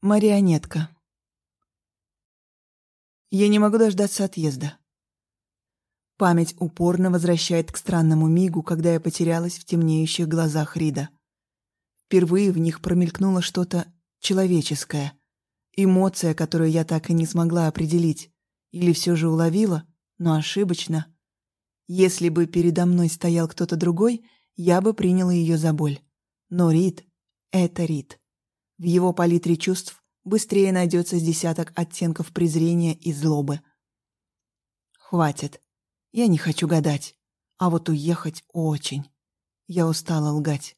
Марионетка. Я не могу дождаться отъезда. Память упорно возвращает к странному мигу, когда я потерялась в темнеющих глазах Рида. Впервые в них промелькнуло что-то человеческое. Эмоция, которую я так и не смогла определить. Или все же уловила, но ошибочно. Если бы передо мной стоял кто-то другой, я бы приняла ее за боль. Но Рид — это Рид. В его палитре чувств быстрее найдется с десяток оттенков презрения и злобы. Хватит. Я не хочу гадать. А вот уехать очень. Я устала лгать.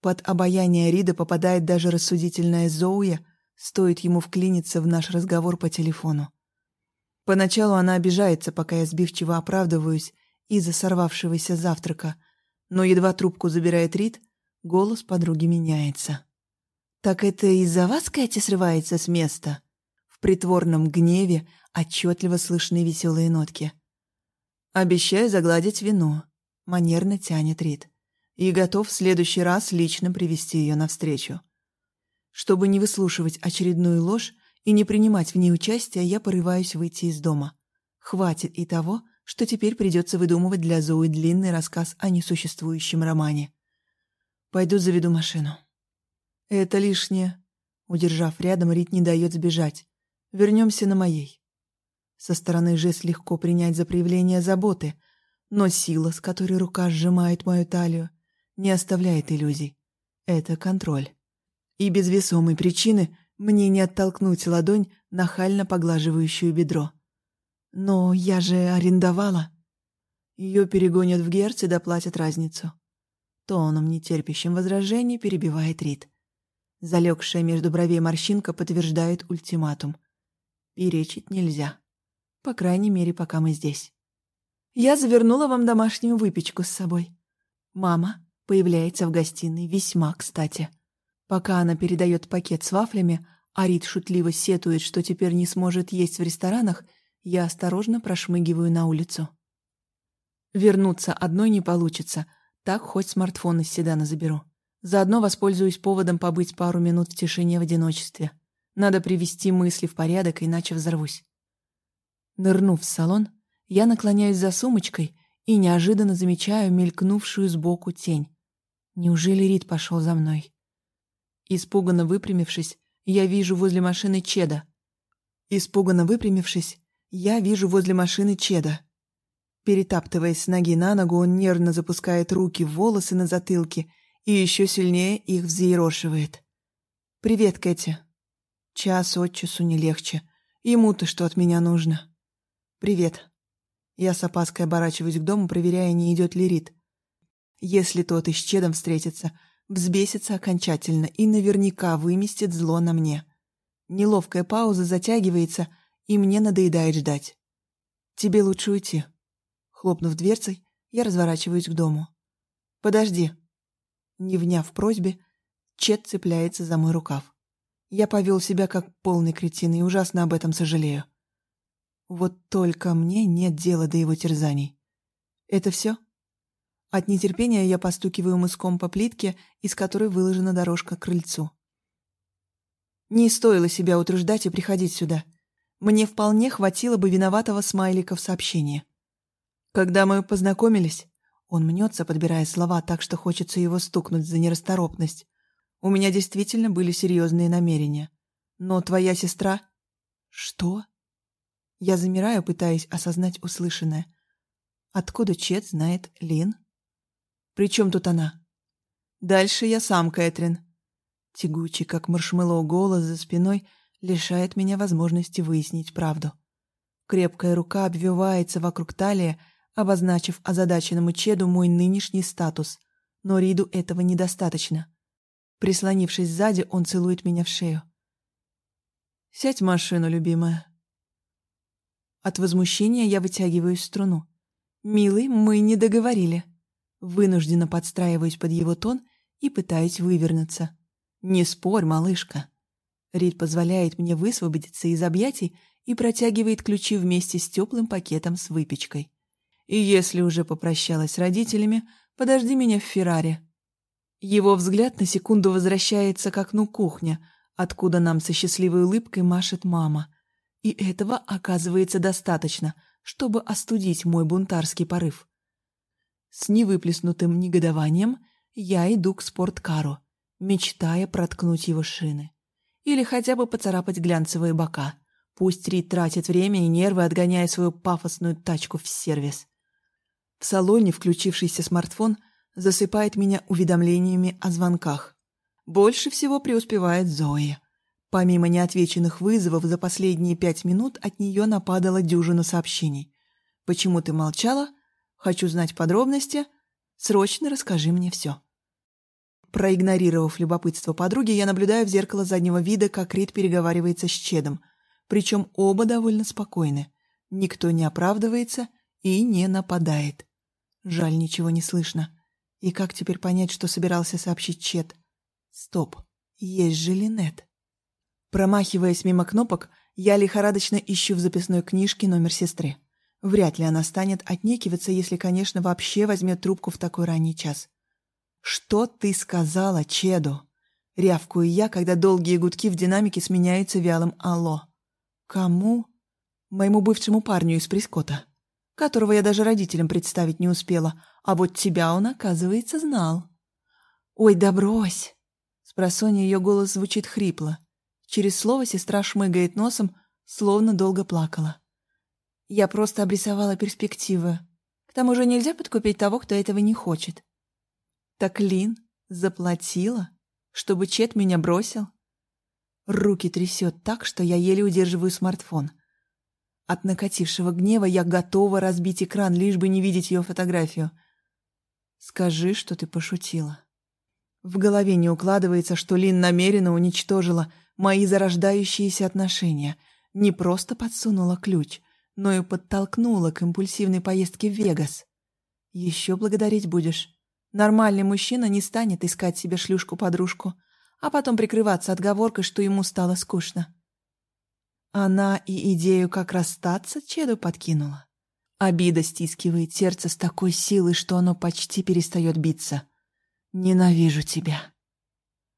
Под обаяние Рида попадает даже рассудительная Зоуя, стоит ему вклиниться в наш разговор по телефону. Поначалу она обижается, пока я сбивчиво оправдываюсь из-за сорвавшегося завтрака, но едва трубку забирает Рид, голос подруги меняется. «Так это из-за вас Кэти срывается с места?» В притворном гневе отчетливо слышны веселые нотки. «Обещаю загладить вину», — манерно тянет Рид. «И готов в следующий раз лично привести ее навстречу». Чтобы не выслушивать очередную ложь и не принимать в ней участие, я порываюсь выйти из дома. Хватит и того, что теперь придется выдумывать для Зои длинный рассказ о несуществующем романе. Пойду заведу машину. «Это лишнее». Удержав рядом, Рит не дает сбежать. «Вернемся на моей». Со стороны жест легко принять за проявление заботы, но сила, с которой рука сжимает мою талию, не оставляет иллюзий. Это контроль. И без весомой причины мне не оттолкнуть ладонь, нахально поглаживающую бедро. Но я же арендовала. Ее перегонят в герц и доплатят разницу. Тоном, нетерпящим возражений, перебивает Рит. Залегшая между бровей морщинка подтверждает ультиматум. Перечить нельзя. По крайней мере, пока мы здесь. Я завернула вам домашнюю выпечку с собой. Мама появляется в гостиной весьма кстати. Пока она передает пакет с вафлями, а Рит шутливо сетует, что теперь не сможет есть в ресторанах, я осторожно прошмыгиваю на улицу. Вернуться одной не получится, так хоть смартфон из седана заберу. Заодно воспользуюсь поводом побыть пару минут в тишине в одиночестве. Надо привести мысли в порядок, иначе взорвусь. Нырнув в салон, я наклоняюсь за сумочкой и неожиданно замечаю мелькнувшую сбоку тень. Неужели Рид пошел за мной? Испуганно выпрямившись, я вижу возле машины Чеда. Испуганно выпрямившись, я вижу возле машины Чеда. Перетаптываясь с ноги на ногу, он нервно запускает руки в волосы на затылке и еще сильнее их взъерошивает. «Привет, Кэти». Час от часу не легче. Ему-то что от меня нужно? «Привет». Я с опаской оборачиваюсь к дому, проверяя, не идет ли Рит. Если тот и с Чедом встретится, взбесится окончательно и наверняка выместит зло на мне. Неловкая пауза затягивается, и мне надоедает ждать. «Тебе лучше уйти». Хлопнув дверцей, я разворачиваюсь к дому. «Подожди», не вняв просьбе, Чет цепляется за мой рукав. Я повел себя как полный кретин и ужасно об этом сожалею. Вот только мне нет дела до его терзаний. Это все? От нетерпения я постукиваю мыском по плитке, из которой выложена дорожка к крыльцу. Не стоило себя утруждать и приходить сюда. Мне вполне хватило бы виноватого смайлика в сообщении. Когда мы познакомились, он мнется, подбирая слова так, что хочется его стукнуть за нерасторопность. У меня действительно были серьезные намерения. Но твоя сестра... Что? Я замираю, пытаясь осознать услышанное. Откуда Чет знает Лин? При чем тут она? Дальше я сам, Кэтрин. Тягучий, как маршмеллоу, голос за спиной лишает меня возможности выяснить правду. Крепкая рука обвивается вокруг талии, обозначив озадаченному Чеду мой нынешний статус. Но Риду этого недостаточно. Прислонившись сзади, он целует меня в шею. «Сядь в машину, любимая». От возмущения я вытягиваю струну. «Милый, мы не договорили». Вынужденно подстраиваюсь под его тон и пытаюсь вывернуться. «Не спорь, малышка». Рид позволяет мне высвободиться из объятий и протягивает ключи вместе с теплым пакетом с выпечкой. И если уже попрощалась с родителями, подожди меня в Феррари. Его взгляд на секунду возвращается к окну кухни, откуда нам со счастливой улыбкой машет мама. И этого оказывается достаточно, чтобы остудить мой бунтарский порыв. С невыплеснутым негодованием я иду к спорткару, мечтая проткнуть его шины. Или хотя бы поцарапать глянцевые бока. Пусть Рид тратит время и нервы, отгоняя свою пафосную тачку в сервис. В салоне включившийся смартфон засыпает меня уведомлениями о звонках. Больше всего преуспевает Зои. Помимо неотвеченных вызовов за последние пять минут от нее нападала дюжина сообщений. «Почему ты молчала? Хочу знать подробности. Срочно расскажи мне все». Проигнорировав любопытство подруги, я наблюдаю в зеркало заднего вида, как Рид переговаривается с Чедом. Причем оба довольно спокойны. Никто не оправдывается и не нападает. Жаль, ничего не слышно. И как теперь понять, что собирался сообщить Чед? Стоп, есть же Линет. Промахиваясь мимо кнопок, я лихорадочно ищу в записной книжке номер сестры. Вряд ли она станет отнекиваться, если, конечно, вообще возьмет трубку в такой ранний час. «Что ты сказала, Чеду?» Рявкую я, когда долгие гудки в динамике сменяются вялым «Алло». «Кому?» «Моему бывшему парню из Прескота, которого я даже родителям представить не успела, а вот тебя он, оказывается, знал». «Ой, да брось!» Спросонья ее голос звучит хрипло. Через слово сестра шмыгает носом, словно долго плакала. «Я просто обрисовала перспективы. К тому же нельзя подкупить того, кто этого не хочет. Так Лин заплатила, чтобы Чет меня бросил? Руки трясет так, что я еле удерживаю смартфон. От накатившего гнева я готова разбить экран, лишь бы не видеть ее фотографию. Скажи, что ты пошутила. В голове не укладывается, что Лин намеренно уничтожила мои зарождающиеся отношения, не просто подсунула ключ, но и подтолкнула к импульсивной поездке в Вегас. Еще благодарить будешь. Нормальный мужчина не станет искать себе шлюшку-подружку, а потом прикрываться отговоркой, что ему стало скучно. Она и идею, как расстаться, Чеду подкинула. Обида стискивает сердце с такой силой, что оно почти перестает биться. «Ненавижу тебя».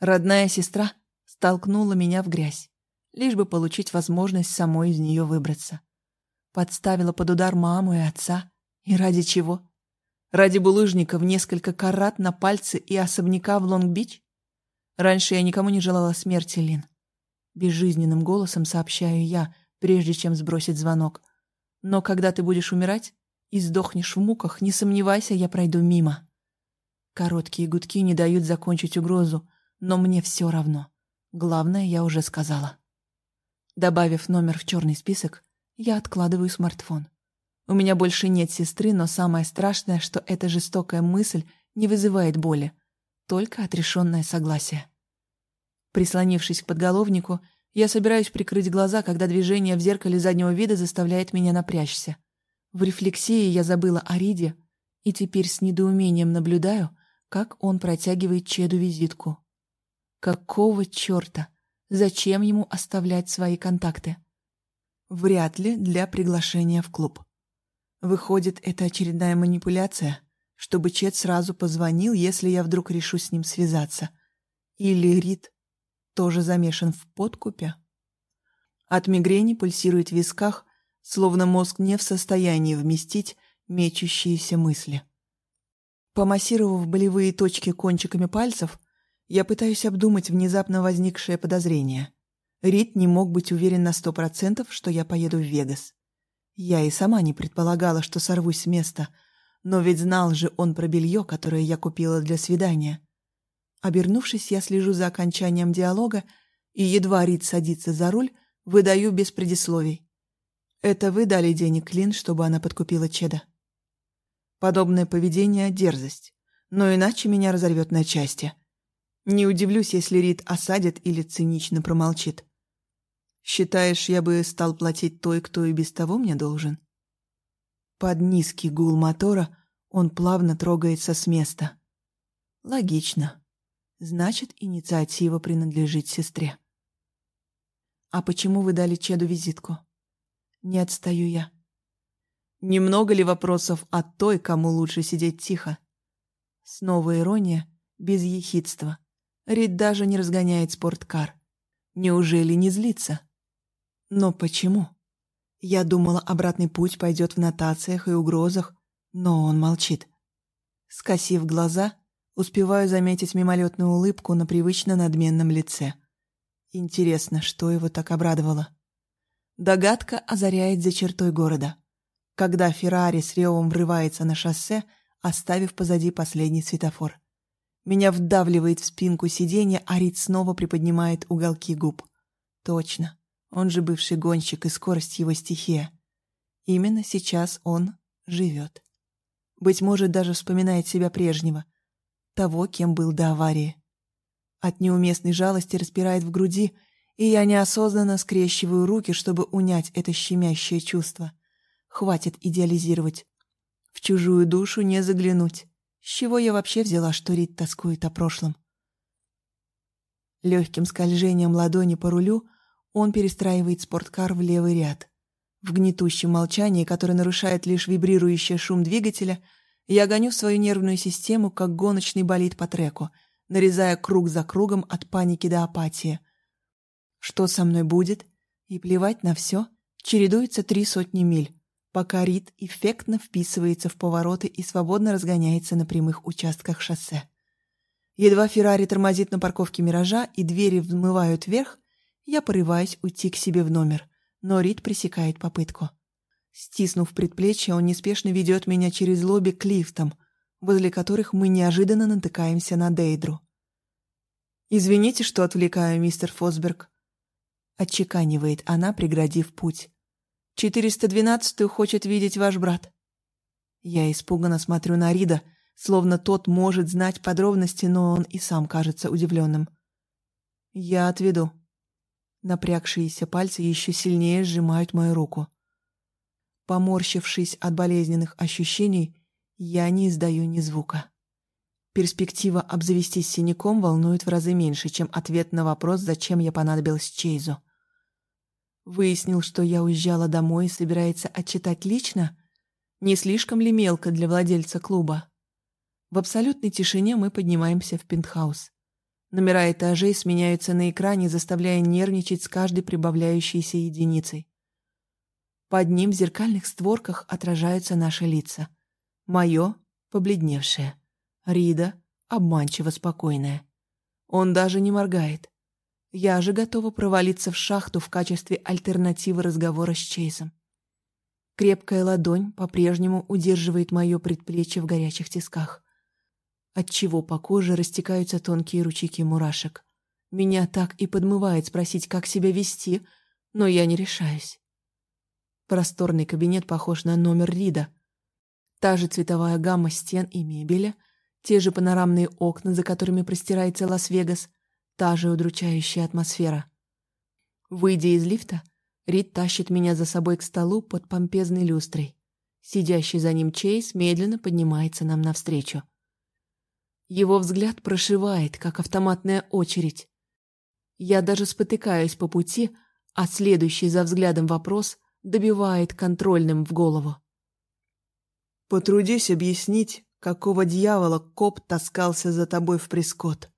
Родная сестра столкнула меня в грязь, лишь бы получить возможность самой из нее выбраться. Подставила под удар маму и отца. И ради чего? Ради булыжника в несколько карат на пальцы и особняка в Лонг-Бич? Раньше я никому не желала смерти, Лин. Безжизненным голосом сообщаю я, прежде чем сбросить звонок. Но когда ты будешь умирать и сдохнешь в муках, не сомневайся, я пройду мимо. Короткие гудки не дают закончить угрозу, но мне все равно. Главное, я уже сказала. Добавив номер в черный список, я откладываю смартфон. У меня больше нет сестры, но самое страшное, что эта жестокая мысль не вызывает боли, только отрешенное согласие. Прислонившись к подголовнику, я собираюсь прикрыть глаза, когда движение в зеркале заднего вида заставляет меня напрячься. В рефлексии я забыла о Риде и теперь с недоумением наблюдаю, как он протягивает Чеду визитку. Какого черта? Зачем ему оставлять свои контакты? Вряд ли для приглашения в клуб. Выходит, это очередная манипуляция, чтобы Чет сразу позвонил, если я вдруг решу с ним связаться. Или Рид тоже замешан в подкупе? От мигрени пульсирует в висках, словно мозг не в состоянии вместить мечущиеся мысли. Помассировав болевые точки кончиками пальцев, я пытаюсь обдумать внезапно возникшее подозрение. Рид не мог быть уверен на сто процентов, что я поеду в Вегас. Я и сама не предполагала, что сорвусь с места, но ведь знал же он про белье, которое я купила для свидания. Обернувшись, я слежу за окончанием диалога и, едва Рид садится за руль, выдаю без предисловий. «Это вы дали денег Лин, чтобы она подкупила Чеда?» Подобное поведение — дерзость, но иначе меня разорвет на части. Не удивлюсь, если Рид осадит или цинично промолчит. Считаешь, я бы стал платить той, кто и без того мне должен? Под низкий гул мотора он плавно трогается с места. Логично. Значит, инициатива принадлежит сестре. А почему вы дали Чеду визитку? Не отстаю я. Немного ли вопросов от той, кому лучше сидеть тихо? Снова ирония, без ехидства. Рид даже не разгоняет спорткар. Неужели не злится? Но почему? Я думала, обратный путь пойдет в нотациях и угрозах, но он молчит. Скосив глаза, успеваю заметить мимолетную улыбку на привычно надменном лице. Интересно, что его так обрадовало? Догадка озаряет за чертой города. Когда Феррари с ревом врывается на шоссе, оставив позади последний светофор. Меня вдавливает в спинку сиденья, а Рид снова приподнимает уголки губ. Точно. Он же бывший гонщик, и скорость его стихия. Именно сейчас он живет. Быть может, даже вспоминает себя прежнего. Того, кем был до аварии. От неуместной жалости распирает в груди, и я неосознанно скрещиваю руки, чтобы унять это щемящее чувство. Хватит идеализировать. В чужую душу не заглянуть. С чего я вообще взяла, что Рид тоскует о прошлом? Легким скольжением ладони по рулю он перестраивает спорткар в левый ряд. В гнетущем молчании, которое нарушает лишь вибрирующий шум двигателя, я гоню свою нервную систему, как гоночный болид по треку, нарезая круг за кругом от паники до апатии. Что со мной будет? И плевать на все, чередуется три сотни миль, пока Рид эффектно вписывается в повороты и свободно разгоняется на прямых участках шоссе. Едва Феррари тормозит на парковке «Миража» и двери взмывают вверх, я порываюсь уйти к себе в номер, но Рид пресекает попытку. Стиснув предплечье, он неспешно ведет меня через лобби к лифтам, возле которых мы неожиданно натыкаемся на Дейдру. «Извините, что отвлекаю, мистер Фосберг», — отчеканивает она, преградив путь. «412-ю хочет видеть ваш брат». Я испуганно смотрю на Рида, словно тот может знать подробности, но он и сам кажется удивленным. «Я отведу», Напрягшиеся пальцы еще сильнее сжимают мою руку. Поморщившись от болезненных ощущений, я не издаю ни звука. Перспектива обзавестись синяком волнует в разы меньше, чем ответ на вопрос, зачем я понадобилась Чейзу. Выяснил, что я уезжала домой и собирается отчитать лично? Не слишком ли мелко для владельца клуба? В абсолютной тишине мы поднимаемся в пентхаус. Номера этажей сменяются на экране, заставляя нервничать с каждой прибавляющейся единицей. Под ним в зеркальных створках отражаются наши лица. Мое — побледневшее. Рида — обманчиво спокойная. Он даже не моргает. Я же готова провалиться в шахту в качестве альтернативы разговора с Чейзом. Крепкая ладонь по-прежнему удерживает мое предплечье в горячих тисках отчего по коже растекаются тонкие ручейки мурашек. Меня так и подмывает спросить, как себя вести, но я не решаюсь. Просторный кабинет похож на номер Рида. Та же цветовая гамма стен и мебели, те же панорамные окна, за которыми простирается Лас-Вегас, та же удручающая атмосфера. Выйдя из лифта, Рид тащит меня за собой к столу под помпезной люстрой. Сидящий за ним Чейз медленно поднимается нам навстречу. Его взгляд прошивает, как автоматная очередь. Я даже спотыкаюсь по пути, а следующий за взглядом вопрос добивает контрольным в голову. «Потрудись объяснить, какого дьявола коп таскался за тобой в прискот?»